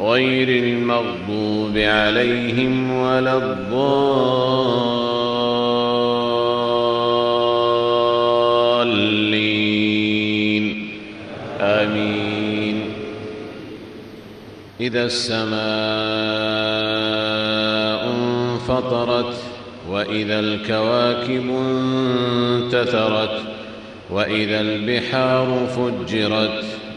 غير المغضوب عليهم ولا الضالين. آمين. إذا السماء انفطرت وإذا الكواكب انتثرت وإذا البحار فجرت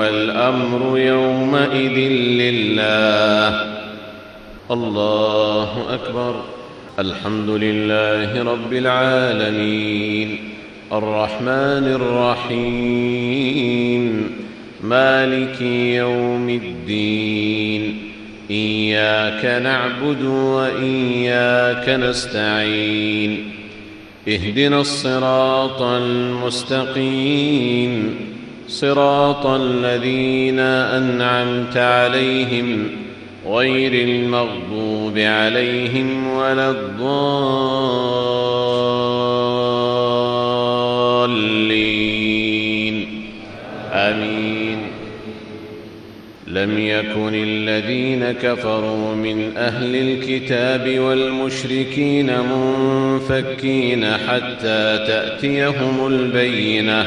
والأمر يومئذ لله. الله أكبر. الحمد لله رب العالمين. الرحمن الرحيم. مالك يوم الدين. إياك نعبد وإياك نستعين. اهدنا الصراط المستقيم. صراط الذين أنعمت عليهم غير المغضوب عليهم ولا الضالين. آمين. لم يكن الذين كفروا من أهل الكتاب والمشركين منفكين حتى تأتيهم البينة.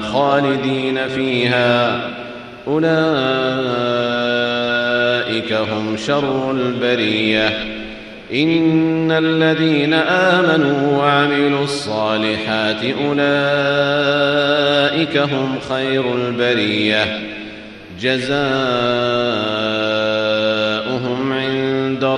خالدين فيها. أولئك هم شر البرية. إن الذين آمنوا وعملوا الصالحات أولئك هم خير البرية. عند